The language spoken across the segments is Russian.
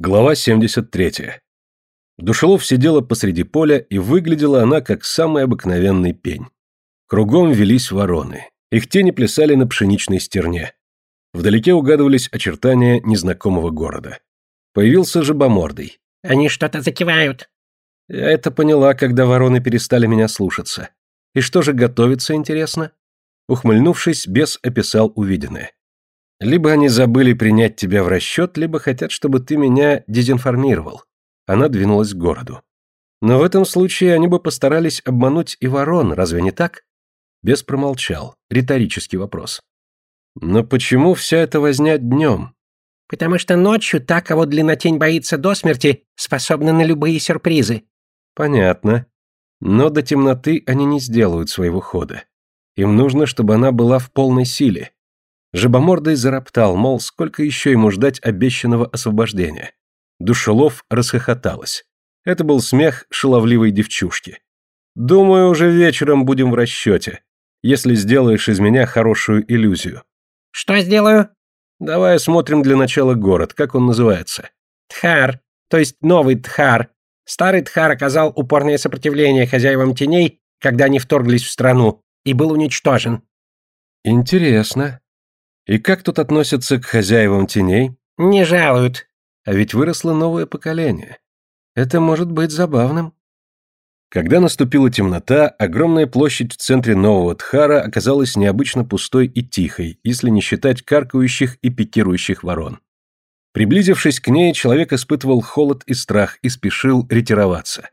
Глава 73. Душелов сидела посреди поля, и выглядела она как самый обыкновенный пень. Кругом велись вороны. Их тени плясали на пшеничной стерне. Вдалеке угадывались очертания незнакомого города. Появился жабомордый. «Они что-то закивают». Я это поняла, когда вороны перестали меня слушаться. И что же готовится, интересно? Ухмыльнувшись, бес описал увиденное. Либо они забыли принять тебя в расчет, либо хотят, чтобы ты меня дезинформировал. Она двинулась к городу. Но в этом случае они бы постарались обмануть и ворон, разве не так? Бес промолчал. Риторический вопрос. Но почему вся эта возня днем? Потому что ночью та, кого длиннотень боится до смерти, способна на любые сюрпризы. Понятно. Но до темноты они не сделают своего хода. Им нужно, чтобы она была в полной силе. Жабомордый зароптал, мол, сколько еще ему ждать обещанного освобождения. Душелов расхохоталась. Это был смех шаловливой девчушки. «Думаю, уже вечером будем в расчете, если сделаешь из меня хорошую иллюзию». «Что сделаю?» «Давай осмотрим для начала город, как он называется?» «Тхар, то есть новый Тхар. Старый Тхар оказал упорное сопротивление хозяевам теней, когда они вторглись в страну, и был уничтожен». «Интересно. И как тут относятся к хозяевам теней? Не жалуют. А ведь выросло новое поколение. Это может быть забавным. Когда наступила темнота, огромная площадь в центре нового Тхара оказалась необычно пустой и тихой, если не считать каркающих и пикирующих ворон. Приблизившись к ней, человек испытывал холод и страх и спешил ретироваться.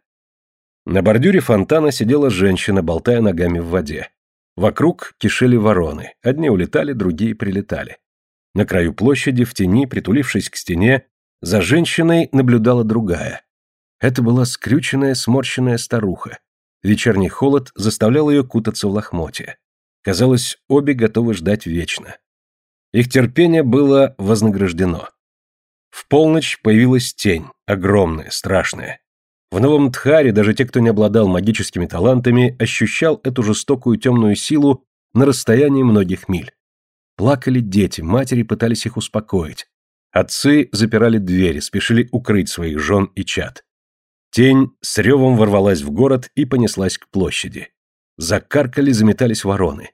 На бордюре фонтана сидела женщина, болтая ногами в воде. Вокруг кишели вороны, одни улетали, другие прилетали. На краю площади, в тени, притулившись к стене, за женщиной наблюдала другая. Это была скрюченная, сморщенная старуха. Вечерний холод заставлял ее кутаться в лохмотье. Казалось, обе готовы ждать вечно. Их терпение было вознаграждено. В полночь появилась тень, огромная, страшная. В новом Тхаре даже те, кто не обладал магическими талантами, ощущал эту жестокую темную силу на расстоянии многих миль. Плакали дети, матери пытались их успокоить. Отцы запирали двери, спешили укрыть своих жен и чад. Тень с ревом ворвалась в город и понеслась к площади. Закаркали, заметались вороны.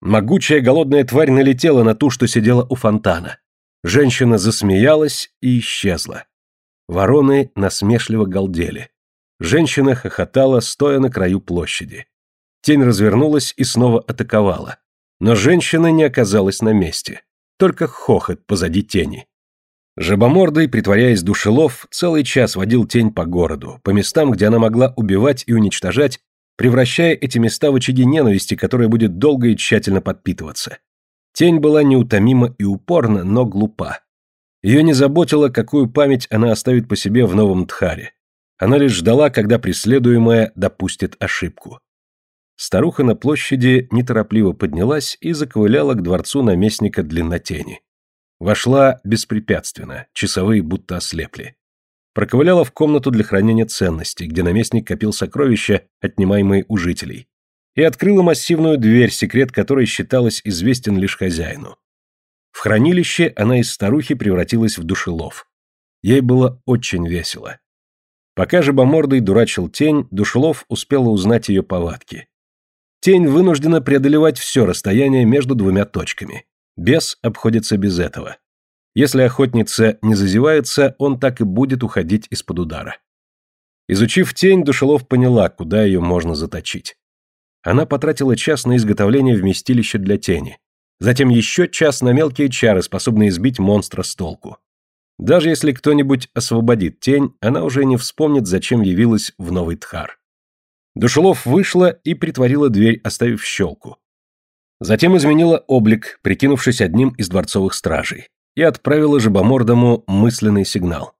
Могучая голодная тварь налетела на ту, что сидела у фонтана. Женщина засмеялась и исчезла. Вороны насмешливо галдели. Женщина хохотала, стоя на краю площади. Тень развернулась и снова атаковала. Но женщина не оказалась на месте. Только хохот позади тени. Жабомордый, притворяясь душелов, целый час водил тень по городу, по местам, где она могла убивать и уничтожать, превращая эти места в очаги ненависти, которая будет долго и тщательно подпитываться. Тень была неутомима и упорна, но глупа. Ее не заботило, какую память она оставит по себе в новом Тхаре. Она лишь ждала, когда преследуемая допустит ошибку. Старуха на площади неторопливо поднялась и заковыляла к дворцу наместника длиннотени. Вошла беспрепятственно, часовые будто ослепли. Проковыляла в комнату для хранения ценностей, где наместник копил сокровища, отнимаемые у жителей, и открыла массивную дверь, секрет которой считалось известен лишь хозяину. В хранилище она из старухи превратилась в душелов. Ей было очень весело. Пока жабомордый дурачил тень, Душелов успела узнать ее повадки. Тень вынуждена преодолевать все расстояние между двумя точками. Бес обходится без этого. Если охотница не зазевается, он так и будет уходить из-под удара. Изучив тень, Душелов поняла, куда ее можно заточить. Она потратила час на изготовление вместилища для тени. Затем еще час на мелкие чары, способные сбить монстра с толку. Даже если кто-нибудь освободит тень, она уже не вспомнит, зачем явилась в новый Тхар. Душелов вышла и притворила дверь, оставив щелку. Затем изменила облик, прикинувшись одним из дворцовых стражей, и отправила жабомордому мысленный сигнал.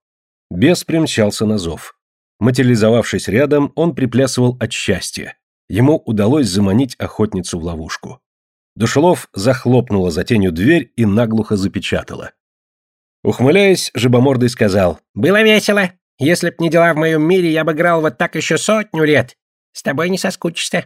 Бес примчался на зов. Материализовавшись рядом, он приплясывал от счастья. Ему удалось заманить охотницу в ловушку. Душелов захлопнула за тенью дверь и наглухо запечатала. Ухмыляясь, жабомордый сказал. «Было весело. Если б не дела в моем мире, я бы играл вот так еще сотню лет. С тобой не соскучишься».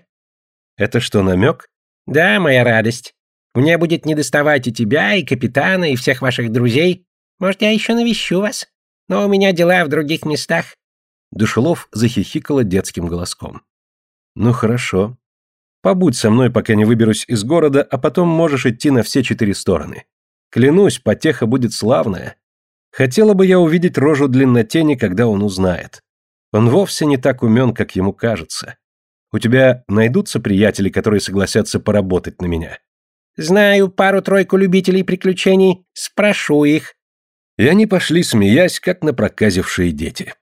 «Это что, намек?» «Да, моя радость. Мне будет недоставать и тебя, и капитана, и всех ваших друзей. Может, я еще навещу вас. Но у меня дела в других местах. Душелов захихикала детским голоском. Ну хорошо. Побудь со мной, пока не выберусь из города, а потом можешь идти на все четыре стороны. Клянусь, потеха будет славная. Хотела бы я увидеть рожу длиннотени, когда он узнает. Он вовсе не так умен, как ему кажется. У тебя найдутся приятели, которые согласятся поработать на меня? Знаю пару-тройку любителей приключений, спрошу их. И они пошли, смеясь, как напроказившие дети.